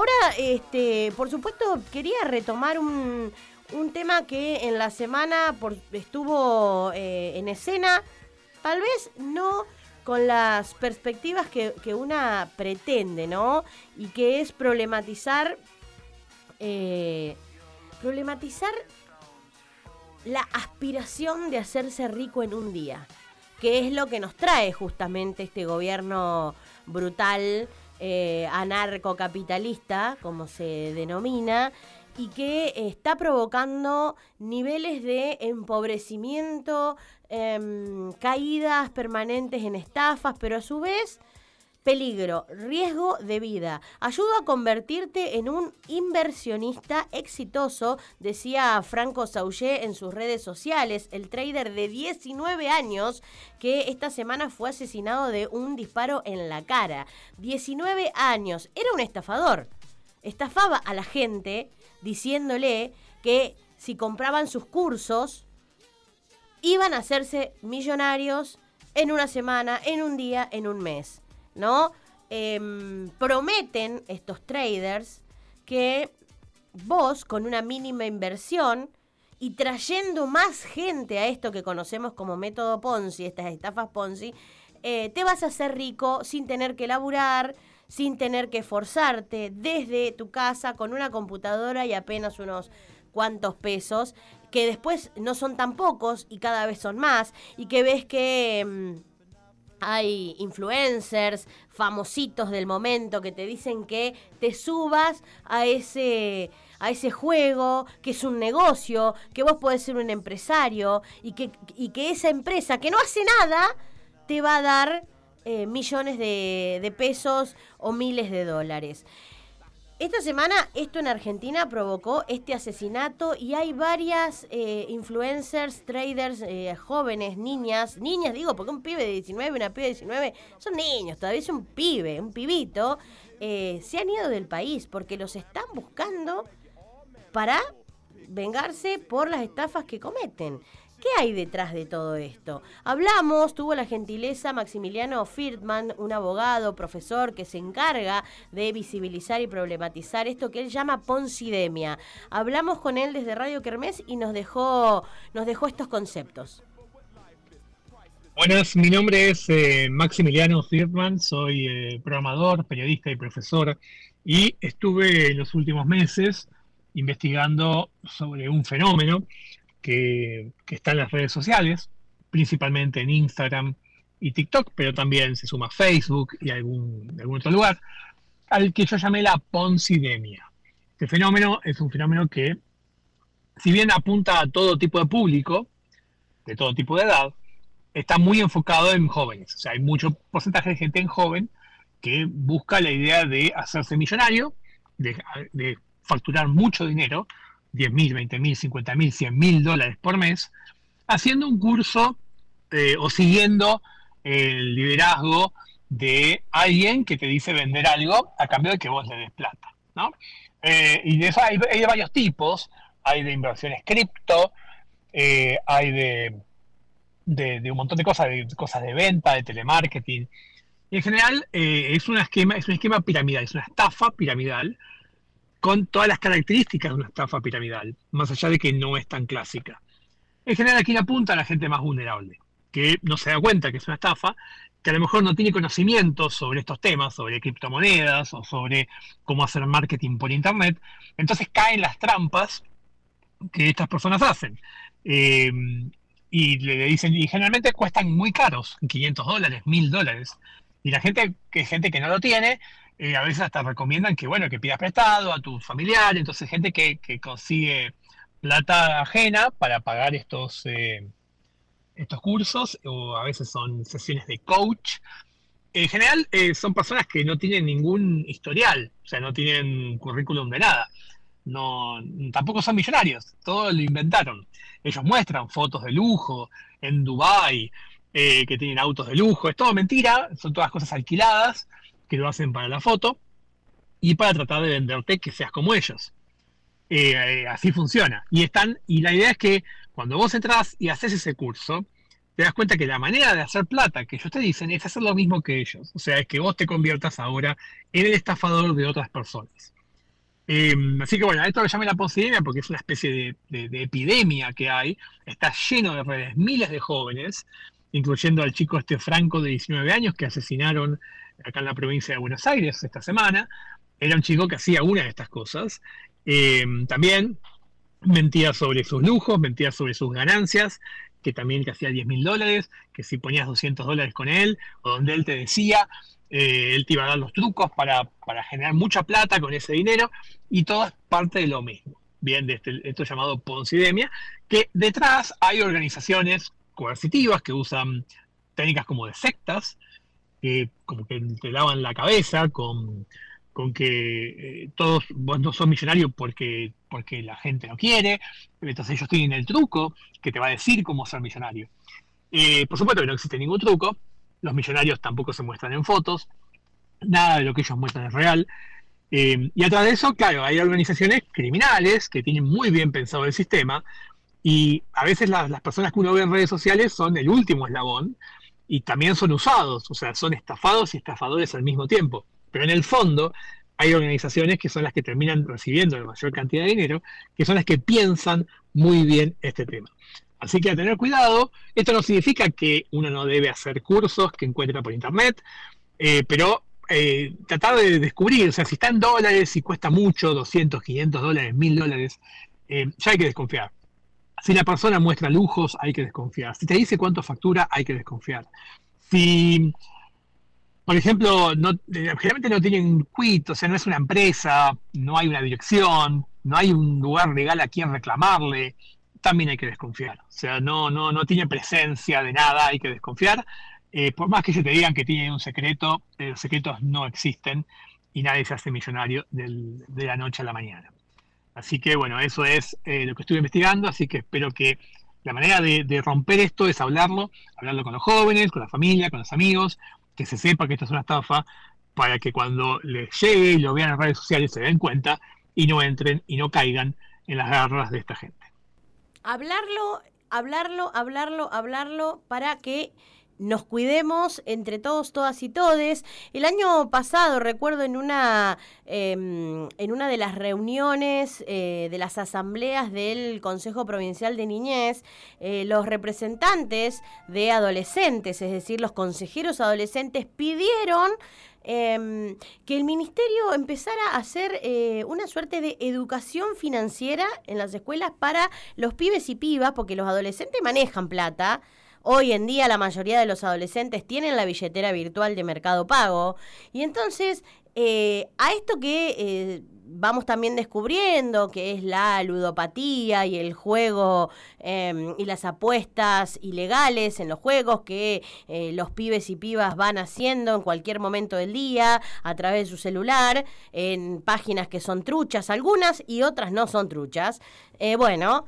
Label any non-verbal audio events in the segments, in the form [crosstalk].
ahora, este, por supuesto, quería retomar un, un tema que en la semana por, estuvo eh, en escena, tal vez no con las perspectivas que, que una pretende, ¿no? Y que es problematizar, eh, problematizar la aspiración de hacerse rico en un día, que es lo que nos trae justamente este gobierno brutal, eh, anarcocapitalista, como se denomina, y que está provocando niveles de empobrecimiento, em, caídas permanentes en estafas, pero a su vez peligro, riesgo de vida. Ayuda a convertirte en un inversionista exitoso, decía Franco Sauché en sus redes sociales, el trader de 19 años que esta semana fue asesinado de un disparo en la cara. 19 años, era un estafador. Estafaba a la gente diciéndole que si compraban sus cursos, iban a hacerse millonarios en una semana, en un día, en un mes, ¿no? Em, prometen estos traders que vos con una mínima inversión y trayendo más gente a esto que conocemos como método Ponzi, estas estafas Ponzi, eh, te vas a hacer rico sin tener que laburar, sin tener que forzarte desde tu casa con una computadora y apenas unos cuantos pesos, que después no son tan pocos y cada vez son más, y que ves que mm, hay influencers famositos del momento que te dicen que te subas a ese a ese juego, que es un negocio, que vos podés ser un empresario y que, y que esa empresa que no hace nada te va a dar eh, millones de, pesos o miles de dólares. Esta semana esto en Argentina provocó este asesinato y hay varias eh, influencers, traders, eh, jóvenes, niñas, niñas digo, porque un pibe de 19, una pibe de 19, son niños, todavía es un pibe, un pibito, se han ido del país porque los están buscando para vengarse por las estafas que cometen. ¿Qué hay detrás de todo esto? Hablamos, tuvo la gentileza Maximiliano Firtman, un abogado, profesor que se encarga de visibilizar y problematizar esto que él llama poncidemia. Hablamos con él desde Radio Kermés y nos dejó, nos dejó estos conceptos. Buenas, mi nombre es eh, Maximiliano Firtman, soy eh, programador, periodista y profesor y estuve en los últimos meses investigando sobre un fenómeno que, está en las redes sociales, principalmente en Instagram y TikTok, pero también se suma Facebook y algún, algún otro lugar, al que yo llamé la poncidemia. Este fenómeno es un fenómeno que, si bien apunta a todo tipo de público, de todo tipo de edad, está muy enfocado en jóvenes. O sea, hay mucho porcentaje de gente en joven que busca la idea de hacerse millonario, de, de facturar mucho dinero 10 mil, 20 mil, 50 mil, 100 mil dólares por mes, haciendo un curso eh, o siguiendo el liderazgo de alguien que te dice vender algo a cambio de que vos le des plata. ¿no? Eh, y de eso hay, de varios tipos, hay de inversiones cripto, eh, hay de, de, un montón de cosas, de cosas de venta, de telemarketing. Y en general es, una esquema, es un esquema piramidal, es una estafa piramidal con todas las características de una estafa piramidal, más allá de que no es tan clásica. En general aquí apunta a la gente más vulnerable, que no se da cuenta que es una estafa, que a lo mejor no tiene conocimiento sobre estos temas, sobre criptomonedas o sobre cómo hacer marketing por Internet, entonces caen las trampas que estas personas hacen. Eh, y le dicen, y generalmente cuestan muy caros, 500 dólares, 1000 dólares. Y la gente que gente que no lo tiene, eh, a veces hasta recomiendan que, bueno, que pidas prestado a tu familiar, entonces gente que, consigue plata ajena para pagar estos, eh, estos cursos, o a veces son sesiones de coach. En general eh, son personas que no tienen ningún historial, o sea, no tienen currículum de nada. No, tampoco son millonarios, todo lo inventaron. Ellos muestran fotos de lujo en Dubai, que tienen autos de lujo, es todo mentira, son todas cosas alquiladas que lo hacen para la foto y para tratar de venderte que seas como ellos. Eh, eh, así funciona. Y, están, y la idea es que cuando vos entras y haces ese curso, te das cuenta que la manera de hacer plata que ellos te dicen es hacer lo mismo que ellos. O sea, es que vos te conviertas ahora en el estafador de otras personas. Em, así que bueno, esto lo llamé la posidemia porque es una especie de, epidemia que hay. Está lleno de redes, miles de jóvenes, incluyendo al chico este Franco de 19 años que asesinaron acá en la provincia de Buenos Aires esta semana. Era un chico que hacía una de estas cosas. Em, también mentía sobre sus lujos, mentía sobre sus ganancias, que también que hacía 10 mil dólares, que si ponías 200 dólares con él, o donde él te decía, eh, él te iba a dar los trucos para, generar mucha plata con ese dinero, y todo es parte de lo mismo. Bien, de este, esto llamado Poncidemia, que detrás hay organizaciones coercitivas que usan técnicas como de sectas, que como que te lavan la cabeza con, con que eh, todos vos no sos millonario porque, porque la gente no quiere, entonces ellos tienen el truco que te va a decir cómo ser millonario. Eh, por supuesto que no existe ningún truco, los millonarios tampoco se muestran en fotos, nada de lo que ellos muestran es real. Eh, y a través de eso, claro, hay organizaciones criminales que tienen muy bien pensado el sistema y a veces las personas que uno ve en redes sociales son el último eslabón y también son usados, o sea, son estafados y estafadores al mismo tiempo. Pero en el fondo hay organizaciones que son las que terminan recibiendo la mayor cantidad de dinero, que son las que piensan muy bien este tema. Así que a tener cuidado, esto no significa que uno no debe hacer cursos que encuentra por internet, eh, pero eh, tratar de descubrir, o sea, si está en dólares, si cuesta mucho, 200, 500 dólares, 1000 dólares, eh, ya hay que desconfiar. Si la persona muestra lujos, hay que desconfiar. Si te dice cuánto factura, hay que desconfiar. Si por ejemplo, no, eh, generalmente no tienen quit, o sea, no es una empresa, no hay una dirección, no hay un lugar legal a quien reclamarle, también hay que desconfiar. O sea, no, no, no tiene presencia de nada, hay que desconfiar. Eh, por más que se te digan que tiene un secreto, eh, los secretos no existen y nadie se hace millonario de la noche a la mañana. Así que bueno, eso es lo que estuve investigando, así que espero que la manera de, de, romper esto es hablarlo, hablarlo con los jóvenes, con la familia, con los amigos, que se sepa que esto es una estafa, para que cuando les llegue y lo vean en redes sociales se den cuenta y no entren y no caigan en las garras de esta gente. Hablarlo, hablarlo, hablarlo, hablarlo para que nos cuidemos entre todos, todas y todes. El año pasado, recuerdo en una, em, en una de las reuniones eh, de las asambleas del Consejo Provincial de Niñez, eh, los representantes de adolescentes, es decir, los consejeros adolescentes, pidieron em, que el ministerio empezara a hacer eh, una suerte de educación financiera en las escuelas para los pibes y pibas, porque los adolescentes manejan plata. Hoy en día la mayoría de los adolescentes tienen la billetera virtual de Mercado Pago y entonces eh, a esto que eh, vamos también descubriendo, que es la ludopatía y el juego em, y las apuestas ilegales en los juegos que eh, los pibes y pibas van haciendo en cualquier momento del día a través de su celular, en páginas que son truchas algunas y otras no son truchas. bueno,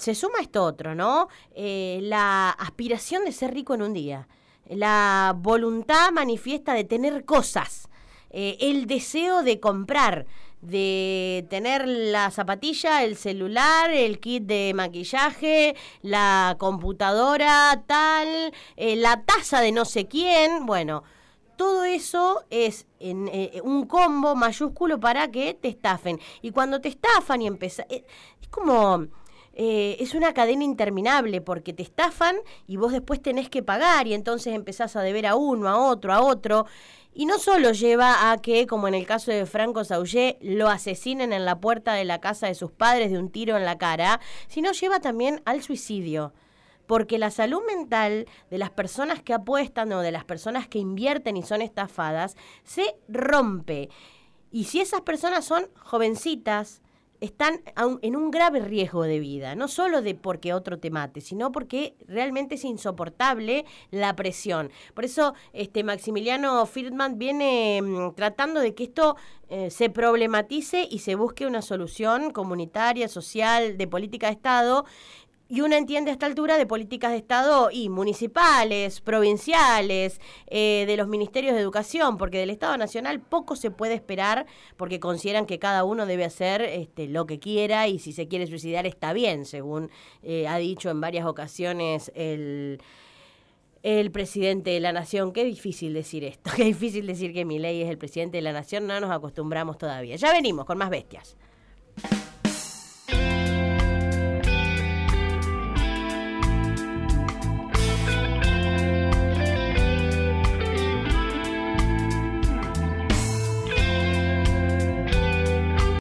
se suma esto otro, ¿no? Eh, la aspiración de ser rico en un día, la voluntad manifiesta de tener cosas, eh, el deseo de comprar, de tener la zapatilla, el celular, el kit de maquillaje, la computadora tal, eh, la taza de no sé quién, bueno. Todo eso es un combo mayúsculo para que te estafen. Y cuando te estafan y empieza... es como eh, es una cadena interminable porque te estafan y vos después tenés que pagar y entonces empezás a deber a uno, a otro, a otro. Y no solo lleva a que, como en el caso de Franco Saugé, lo asesinen en la puerta de la casa de sus padres de un tiro en la cara, sino lleva también al suicidio porque la salud mental de las personas que apuestan o de las personas que invierten y son estafadas se rompe. Y si esas personas son jovencitas, están en un grave riesgo de vida, no solo de porque otro te mate, sino porque realmente es insoportable la presión. Por eso este Maximiliano Friedman viene mm, tratando de que esto eh, se problematice y se busque una solución comunitaria, social, de política de Estado y uno entiende a esta altura de políticas de Estado y municipales, provinciales, eh, de los ministerios de educación, porque del Estado Nacional poco se puede esperar porque consideran que cada uno debe hacer este, lo que quiera y si se quiere suicidar está bien, según eh, ha dicho en varias ocasiones el el presidente de la nación. Qué difícil decir esto, [laughs] qué difícil decir que mi ley es el presidente de la nación, no nos acostumbramos todavía. Ya venimos con más bestias.